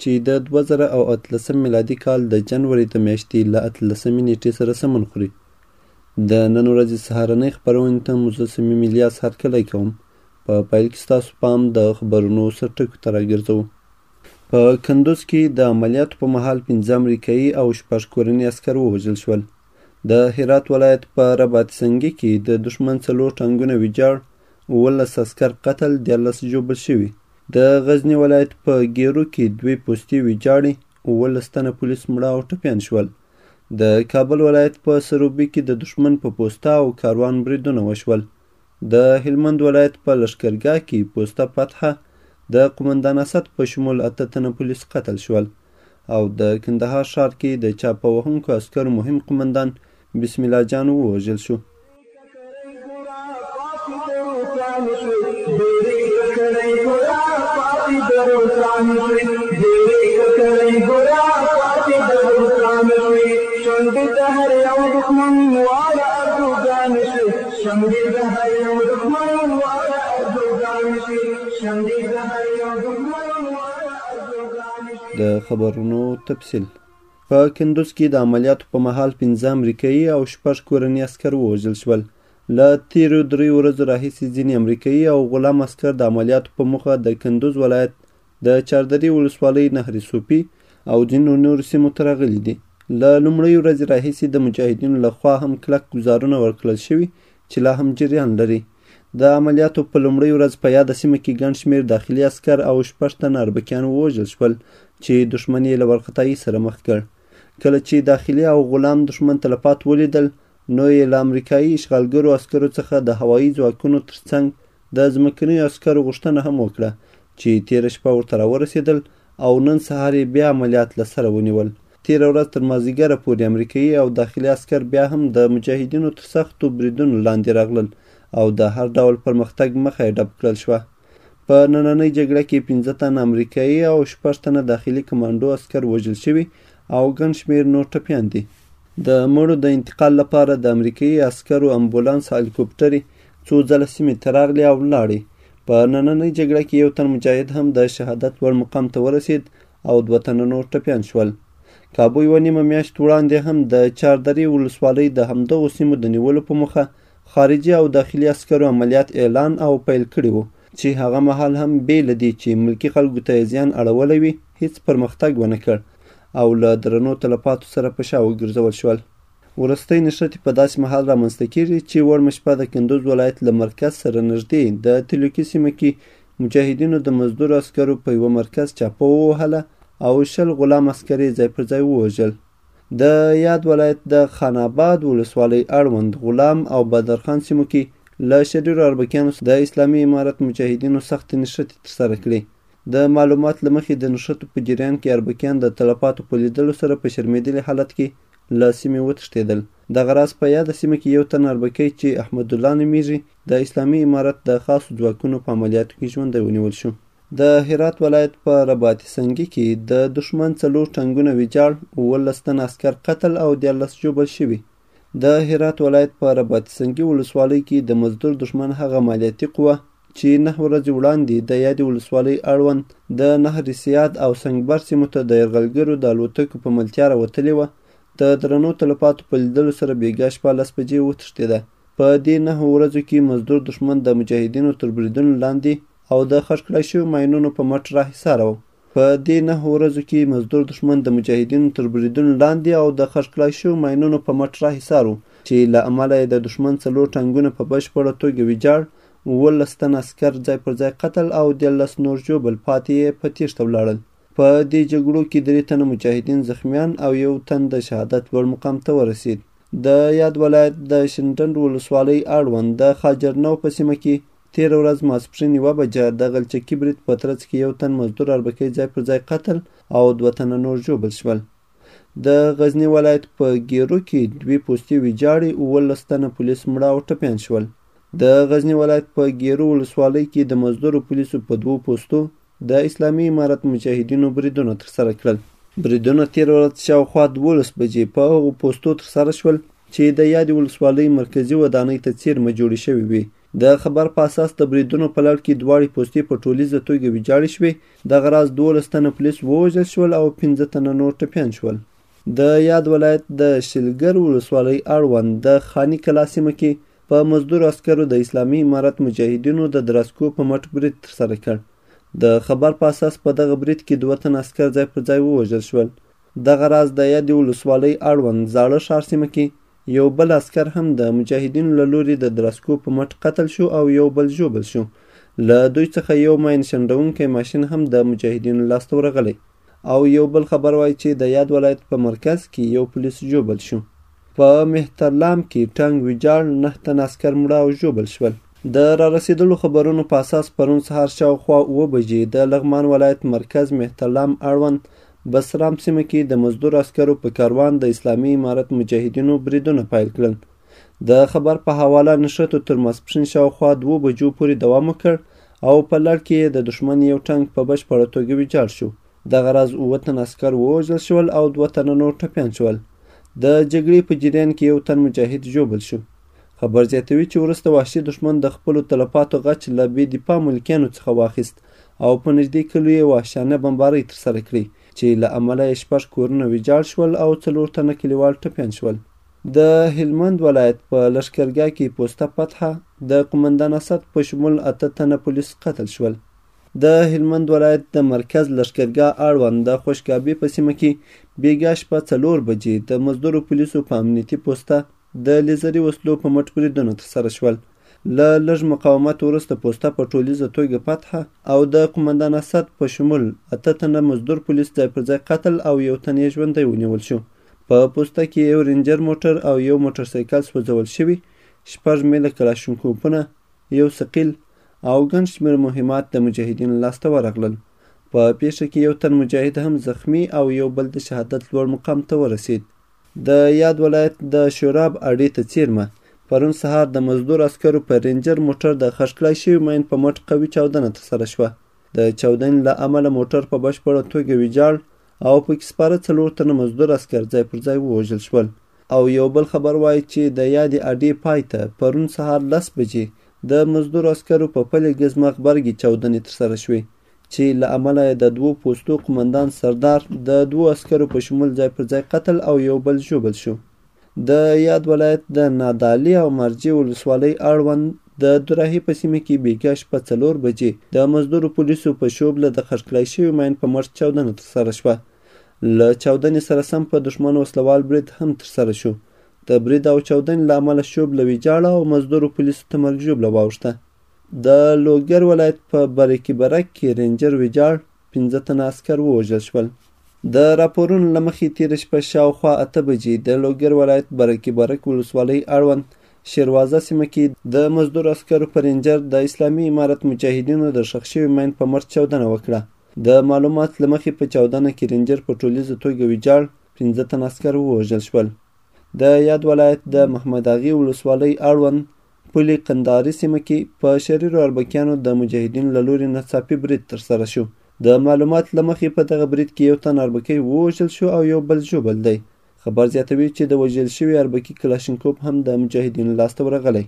چې د دوه زره او اتلسم میلادي کال د جنوري د میاشتې له اتلسمې نیټې سره سمون خوري. د نن ورځې سهارنۍ خپرونې ته مجسمې میلیاس هرکلی کوم. په پیل کې ستاسو پام د خبرونو سرټکو ته راګرځو. په کندوز کې د عملیاتو په مهال پنځه امریکایي او شپږ کورني عسکر ووژل شول. د هرات ولایت په رباط سنګي کې د دښمن څلور ټانګونه ویجاړ، اوولس عسکر قتل، دیارلس ژوبل شوي. د غزني ولایت په ګیرو کې دوې پوستې ویجاړې اوولس تنه پولیس مړه او ټپیان شول د کابل ولایت په سروبي کې د دښمن په پوسته او کاروان بریدونه وشول د هلمند ولایت په لښکرګاه کې پوسته فتحه د قومندان اسد په شمول اته تنه پولیس قتل شول او د کندهار ښار کې د چاپه وهونکو عسکرو مهم قومندان بسم الله جان ووژل شو. د خبرونو تفصیل په کندوز کې د عملیاتو په مهال پنځه امریکایي او شپږ کورني عسکر ووژل شول. له تیرو دریو ورځو راهیسې ځینې امریکایي او غلام عسکر د عملیاتو په موخه د کندوز ولایت د چاردرې ولسوالۍ نهر سوپي او ځینو نورو سیمو ته راغلي دي له لومړۍ ورځې راهیسې د مجاهدینو لخوا هم کلک ګزارونه ورکړل شوي چې لا هم جریان لري د عملیاتو په لومړۍ ورځ په یاده سیمه کې ګڼ شمېر داخلي عسکر او شپږ تنه اربکیان ووژل شول چې دښمن یې له ورخطایي سره مخ کړ کله چې داخلي او غلام دښمن تلفات ولیدل نو یې له امریکایي اشغالګرو عسکرو څخه د هوایي ځواکونو ترڅنګ د ځمکنیو عسکرو غوښتنه هم وکړه چې تیره شپه ورته راورسېدل او نن سهار یې بیا عملیات له سره ونیول تېره ورځ تر مازدیګره پورې امریکايي او داخلي عسکر بیا هم د مجاهدینو تر سختو بریدونو لاندې راغلل او د هر ډول پرمختګ مخه یې ډب کړل شوه. په نننۍ جګړه کې پنځه تنه امریکايي او شپږ تنه داخلي کمانډو عسکر وژل شوي او ګڼ شمېر نور ټپیان دي. د مړو د انتقال لپاره د امریکايي عسکرو امبولانس هلیکوپټرې څو ځله سیمې ته راغلې او لاړې. په نننۍ جګړه کې یو تن مجاهد هم د شهادت لوړ مقام ته ورسېد او دوه تنه نور ټپیان شول. کابو یوه نیمه میاشت وړاندې هم د چاردرې ولسوالۍ د همدغو سیمو د نیولو په موخه خارجي او داخلي عسکرو عملیات اعلان او پیل کړي وو چې هغه مهال هم بې له دې چې ملکي خلکو ته یې زیان اړولی وي هیڅ پرمختګ ونه کړ او له درنو تلفاتو سره په شا وګرځول شول ورستۍ نښتې په داسې مهال رامنځته کیږي چې وړمه شپه د کندوز ولایت له مرکز سره نږدې د تلوکي سیمه کې مجاهدینو د مزدور عسکرو په یوه مرکز چاپه ووهله او شل غلام عسکر یې ځای پر ځای ووژل. د یاد ولایت د خان آباد ولسوالۍ اړوند غلام او بدرخان سیمو کې له شریرو اربکیانو سره د اسلامي امارت مجاهدینو سختې نښتې ترسره کړې. د معلومات له مخې د نښتو په جریان کې اربکیان د تلفاتو په لیدلو سره په شرمېدلي حالت کې له سیمې وتښتېدل. دغه راز په یاده سیمه کې یو تن اربکی چې احمدالله نومېږي، د اسلامي امارت د خاصو ځواکونو په عملیاتو کې ژوندی ونیول شو. د هرات ولایت په رباطي سنګي کې د دښمن څلور ټنګونه ویجاړ، اوولس تنه عسکر قتل او دیارلس ژوبل شوي. د هرات ولایت په رباطي سنګي ولسوالۍ کې د مزدور دښمن هغه عملیاتي قوه چې نهه ورځې وړاندې د یادې ولسوالۍ اړوند د نهر سیاد او سنګبر سیمو ته د یرغلګرو د الوتکو په ملتیا راوتلې وه، د درنو تلفاتو په لیدلو سره بېګا شپه لس بجې وتښتېده. په دې نهو ورځو کې مزدور دښمن د مجاهدینو تر بریدونو لاندې او د خښ کړای شویو ماینونو په مټ راحصاره وو. په دې نهو ورځو کې مزدور دښمن د مجاهدینو تر بریدونو لاندې او د خښ کړای شویو ماینونو په مټ راحصار وو چې له امله یې د دښمن څلور ټانګونه په بشپړه توګه ویجاړ، اوولس تنه عسکر ځای پر ځای قتل او دیارلس نور ژوبل پاتې یې په تېښته ولاړل. په دې جګړو کې درې تنه مجاهدین زخمیان او یو تن د شهادت لوړ مقام ته ورسید. د یاد ولایت د شینډنډ ولسوالۍ اړوند د خاجرنو په سیمه کې تېره ورځ ماسپښین یوه بجه د غلچکي برید په ترڅ کې یو تن مزدور اربکی ځای پر ځای قتل او دوه تنه نور ژوبل شول. د غزني ولایت په ګیرو کې دوی پوستې ویجاړې اوولس تنه پولیس مړه او ټپیان شول د غزني ولایت په ګیرو ولسوالۍ کې د مزدورو پولیسو په دوو پوستو د اسلامي امارت مجاهدینو بریدونه ترسره کړل بریدونه تېره ورځ شاوخوا دولس بجې په هغو پوستو ترسره شول چې د یادې ولسوالۍ مرکزي ودانۍ ته څیرمه جوړې شوې وي د خبر په اساس د بریدونو په لړ کې دواړې پوستې په ټولیزه توګه ویجاړې شوې دغه راز دولس تنه پولیس ووژل شول او پنځه تنه نور ټپیان شول د یاد ولایت د شلګر ولسوالۍ اړوند د خاني کلا سیمه کې په مزدور عسکرو د اسلامي امارت مجاهدینو د دراسکو په مټ برید ترسره کړ. د خبر په اساس په دغه برید کې دوه تنه عسکر ځای پر ځای ووژل شول. دغه راز د یادې ولسوالۍ اړوند زاړه ښار سیمه کې یو بل عسکر هم د مجاهدینو له لوري د دراسکو په مټ قتل شو او یو بل ژوبل شو. له دوی څخه یو ماین شنډونکی ماشین هم د مجاهدینو لاسته ورغلی. او یو بل خبر وای چې د یاد ولایت په مرکز کې یو پولیس ژوبل شو په مهترلام کې ټنګ ویجاړ نه تن عسکر مړه او ژوبل شول د رارسېدلو خبرونو په اساس پرون سهار شاوخوا اوه بجې د لغمان ولایت مرکز مهترلام اړوند بسرام سیمه کې د مزدور عسکرو په کاروان د اسلامي امارت مجاهدینو بریدونه پیل کړل د خبر په حواله نښتو تر ماسپښین شاوخوا دوو بجو پورې دوام وکړ او په لړ کې د دښمن یو ټانک په بشپړه توګه ویجاړ شو دغه راز اووه تن عسکر ووژل شول او دوه تنه نور ټپیان شول د جګړې په جریان کې یو تن مجاهد ژوبل شو خبر زیاتوي چې وروسته وحشي دښمن د خپلو تلفاتو غچ له بې دفاع ملکیانو څخه واخیست او په نږدې کلیو یې وحشانه بمبارۍ ترسره کړې چې له امله یې شپږ کورونه ویجاړ شول او څلور تنه کلیوال ټپیان شول د هلمند ولایت په لښکرګاه کې پوسته فتحه د قومندان اسد په شمول اته تنه پولیس قتل شول. د هلمند ولایت د مرکز لښکرګاه اړوند د خوشګابې په سیمه کې بیګا شپه څلور بجې د مزدورو پولیسو په امنیتي پوسته د لیزري وسلو په مټ بریدونه ترسره شول. له لږ مقاومت وروسته پوسته په ټولیزه توګه فتحه او د قومندان اسد په شمول اته تنه مزدور پولیس ځای پر ځای قتل او یو تن یې ژوندی ونیول شو. په پوسته کې یو رینجر موټر او یو موټر سایکل سوځول شوي شپږ میله کلاشینکوپونه یو ثقیل او ګڼ شمېر مهمات د مجاهدینو لاسته ورغلل په پیښه کې یو تن مجاهد هم زخمی او یو بل د شهادت لوړ مقام ته ورسید د یاد ولایت د شوراب اډې ته څیرمه پرون سهار د مزدور عسکرو په رینجر موټر د خښکلای شوي ماین په مټ قوي چاودنه ترسره شوه د چاودنې له امله موټر په بشپړه توګه ویجاړ او په کې سپاره څلور تنه مزدور عسکر ځای پر ځای ووژل شول او یو بل خبر وایي چې د یادې اډې پای ته پرون سهار لس بجې د مزدور عسکرو په پلې ګزمه غبرګې چاودنې ترسره شوې چې له امله یې د دوو پوستو قومندان سردار د دوو عسکرو په شمول ځای پر ځای قتل او یو بل ژوبل شو د یاد ولایت د نادعلي او مرجې ولسوالۍ اړوند د دراهي په سیمه کې بیګا شپه څلور بجې د مزدورو پولیسو په شوبله د خرکلای شوي ماین په مټ چاودنه ترسره شوه له چاودنې سره سم په دښمن وسلوال برید هم ترسره شو د برید او چاودنې له امله شوبله ویجاړه او مزدورو پولیسو ته مرګ ژوبله واوښته د لوګر ولایت په برکي برک کې رینجر ویجاړ پنځه تنه عسکر ووژل شول. د راپورونو له مخې تېره شپه شاوخوا اته بجې د لوګر ولایت برکي برک ولسوالۍ اړوند شیروازه سیمه کې د مزدور عسکرو په رینجر د اسلامي امارت مجاهدینو د ښخ شوي مین په مټ چاودنه وکړه. د معلومات له مخې په چاودنه کې رینجر په ټولیزه توګه ویجاړ، پنځه تنه عسکر ووژل شول. د یاد ولایت د محمد اغې ولسوالۍ اړوند پولې قنداري سیمه کې په شریرو اربکیانو د مجاهدینو له لوري ناڅاپي برید ترسره شو. د معلومات له مخې په دغه برید کې یو تن اربکی ووژل شو او یو بل ژوبل دی. خبر زیاتوي چې د وژل شوي اربکي کلاشینکوپ هم د مجاهدینو لاسته ورغلی.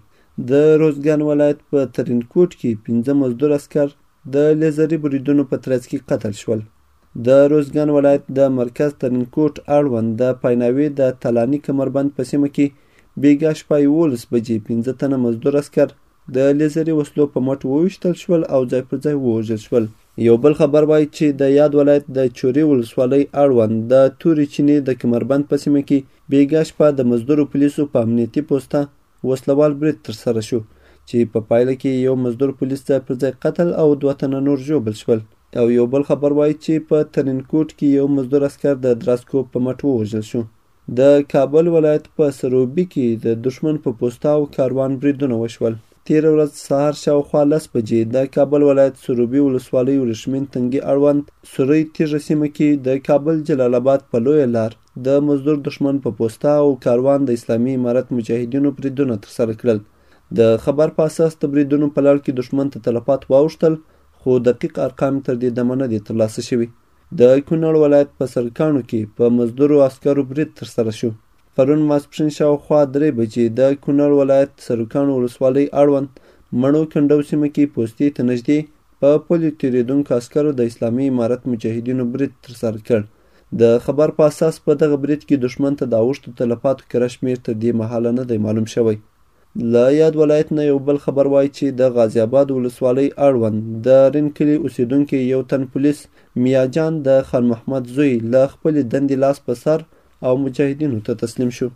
د روزګان ولایت په ترینکوټ کې پنځه مزدور عسکر د لیزري بریدونو په ترڅ کې قتل شول. د روزګان ولایت د مرکز ترینکوټ اړوند د پایناوې د تلاني کمربند په سیمه کې بیګا شپه یولس بجې پنځه تنه مزدور عسکر د لیزري وسلو په مټ وویشتل شول او ځای پر ځای ووژل شول یو بل خبر وایي چې د یاد ولایت د چوري ولسوالۍ اړوند د تورې چینې د کمربند په سیمه کې بیګا شپه د مزدورو پولیسو په امنیتي پوسته وسله وال برید ترسره شو چې په پایله کې یو مزدور پولیس ځای پر ځای قتل او دوه تنه نور ژوبل شول او یو بل خبر وایي چې په ترینکوټ کې یو مزدور اسکر د دراسکوپ په مټ ووژل شو د کابل ولایت په سروبي کې د دښمن په پوستاو کاروان بریدونه وشول تیر ورځ سهار شاوخوا لس بجې د کابل ولایت سروبي ولسوالۍ ورښمین تنګي اړوند سورۍ تیږه سیمه کې د کابل جلال آباد په لویه لار د مزدور دښمن په پوسته او کاروان د اسلامي امارت مجاهدینو بریدونه ترسره کړل. د خبر په اساس د بریدونو په لړ کې دښمن ته تلفات واوښتل خو دقیق ارقام تر دې دمه نه دي ترلاسه شوي. د کونړ ولایت په سرکاڼو کې په مزدورو عسکرو برید ترسره شو. پرون ماسپښین شاوخوا درې بجې د کونړ ولایت سرکاڼو ولسوالۍ اړوند مڼو کنډو سیمه کې پوستې ته نږدې په پلیو تېرېدونکو عسکرو د اسلامي امارت مجاهدینو برید ترسره کړ د خبر په اساس په دغه برید کې دښمن ته د اوښتو تلفاتو کره شمېر تر دې مهاله نه دی معلوم شوی. له یاد ولایت نه یو بل خبر وایي چې د غازي اباد ولسوالۍ اړوند د رین کلي اوسېدونکی یو تن پولیس میا جان د خان محمد زوی له خپلې دندې لاس په سر او مجاهدینو ته تسلیم شو.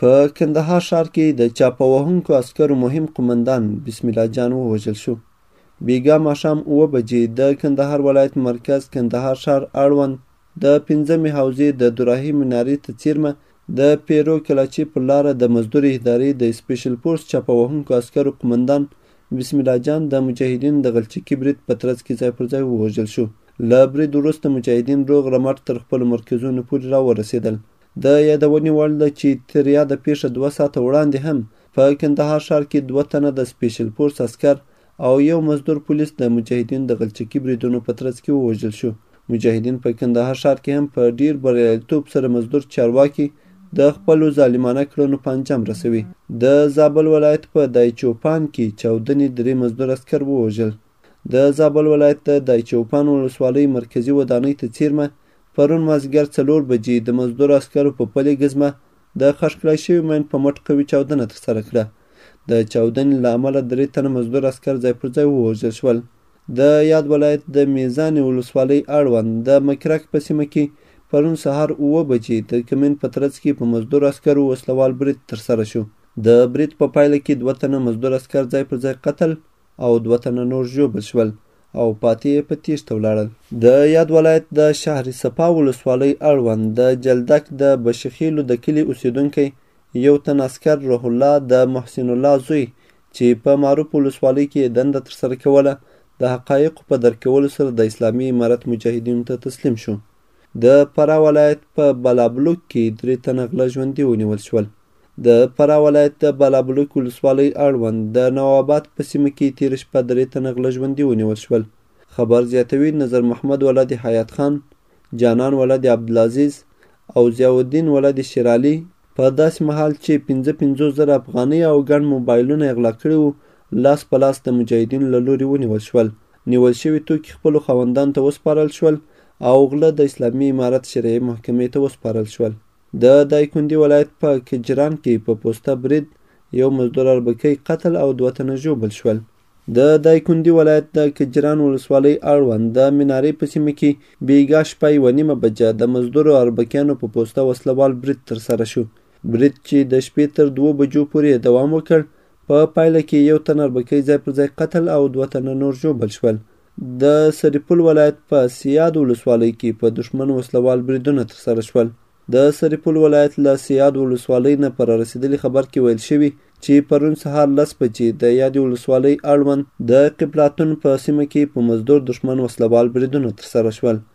په کندهار ښار کې د چاپه وهونکو عسکرو مهم قومندان بسم الله جان ووژل شو بیګا ماښام اوه بجې د کندهار ولایت مرکز کندهار ښار اړوند د پنځمې حوزې د دوراهي منارې ته څیرمه د پیرو کلاچې پر لاره د مزدور ادارې د سپیشل فورس چاپه وهونکو عسکرو قومندان بسم الله جان د مجاهدینو د غلچکي برید په ترڅ کې ځای پر ځای ووژل شو له برید وروسته مجاهدین روغ رمټ تر خپلو مرکزونو پورې راورسېدل د یادونې وړ ده چې تر یاده پیښه دوه ساعته وړاندې هم په کندهار ښار کې دوه تنه د سپیشل فورس عسکر او یو مزدور پولیس د مجاهدینو د غلچکي بریدونو په ترڅ کې ووژل شو. مجاهدین په کندهار ښار کې هم په ډیر بریالیتوب سره مزدور چارواکي د خپلو ظالمانه کړنو په انجام رسوي د زابل ولایت په دایچوپان کې چاودنې درې مزدور عسکر ووژل د زابل ولایت د دایچوپان ولسوالۍ مرکزي ودانۍ ته څیرمه پرون مازیګر څلور بجې د مزدور عسکرو په پلې ګزمه د خښ کړای شوي مین په مټ قوي چاودنه ترسره کړه. د چاودنې له امله درې تنه مزدور عسکر ځای پر ځای ووژل شول. د یاد ولایت د میزانې ولسوالۍ اړوند د مکرک په سیمه کې پرون سهار اووه بجې د کمین په ترڅ کې په مزدور عسکرو وسلوال برید ترسره شو. د برید په پایله کې دوه تنه مزدور عسکر ځای پر ځای قتل او دوه تنه نور ژوبل شول او پاتې یې په تیښته ولاړل. د یاد ولایت د شهر صفا ولسوالۍ اړوند د جلدک د بشخیلو د کلي اوسېدونکی یو تن عسکر روح الله د محسن الله زوی چې په معروف ولسوالۍ کې یې دنده ترسره کوله د حقایقو په درک کولو سره د اسلامي امارت مجاهدینو ته تسلیم شو. د فراه ولایت په بلابلوک کې درې تنه غله ژوندي ونیول شول. د فراه ولایت د بلابلوک ولسوالۍ اړوند د نواباد په سیمه کې تېره شپه درې تنه غله ژوندي ونیول شول. خبر زیاتوي نظر محمد ولد حیات خان، جانان ولد عبدالعزیز او ضیاءالدین ولد شیرعلي په داسې مهال چې پنځه پنځوس زره افغانۍ او ګڼ موبایلونه یې غلا کړي وو لاس په لاس د مجاهدینو له لوري ونیول شول نیول شوي توکي خپلو خاوندانو ته وسپارل شول او غله د اسلامي امارت شرعي محکمې ته وسپارل شول. د دایکندي ولایت په کجران کې په پوسته برید یو مزدور اربکی قتل او دوه تنه ژوبل شول. د دایکندي ولایت د کجران ولسوالۍ اړوند د منارې په سیمه کې بیګا شپه یوه نیمه بجه د مزدورو اربکیانو په پوسته وسله وال برید ترسره شو. برید چې د شپې تر دوو بجو پورې یې دوام وکړ، په پایله کې یو تن اربکی ځای پر ځای قتل او دوه تنه نور ژوبل شول. د سرپل ولایت په سیاد ولسوالۍ کې په دښمن وسلوال بریدونه ترسره شول. د سرپل ولایت له سیاد ولسوالۍ نه په رارسېدلي خبر کې ویل شوي چې پرون سهار لس بجې د یادې ولسوالۍ اړوند د قبلاتون په سیمه کې په مزدور دښمن وسلوال بریدونه ترسره شول.